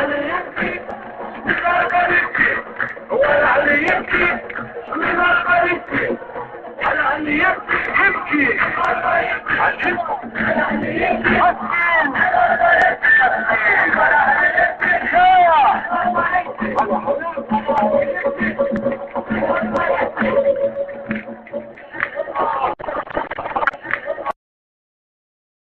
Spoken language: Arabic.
علي يبكي من القلب يبكي هو علي يبكي من القلب يبكي على علي يبكي يبكي على علي يبكي